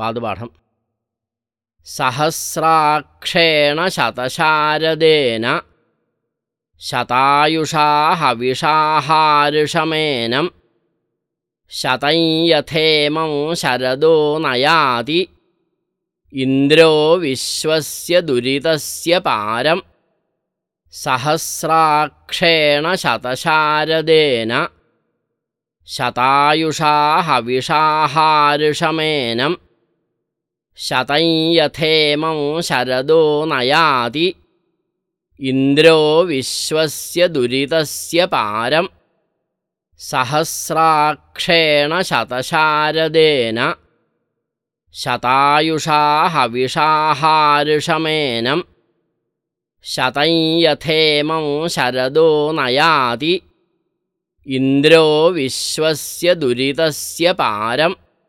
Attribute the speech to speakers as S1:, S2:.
S1: പാദപാഠം. സഹസ്രാക്ഷേണ ശതശാരദേന ശതായുഷാ ഹവിഷാഹാരുഷമേനം ശതം യഥേമം ശരദോ നയാതി ഇന്ദ്രോ വിശ്വസ്യ ദുരിതസ്യ പാരം സഹസ്രാക്ഷേണ ശതശാരദേന ശതായുഷാ ഹവിഷാഹാരുഷമേനം शतं यथेमं शरदो नयाति इन्द्रो विश्वस्य दुरितस्य पारं सहस्राक्षेण शतशारदेन। शतायुषाहविषाहारुषमेनं शतं यथेमं शरदो नयाति इन्द्रो विश्वस्य दुरितस्य पारम्।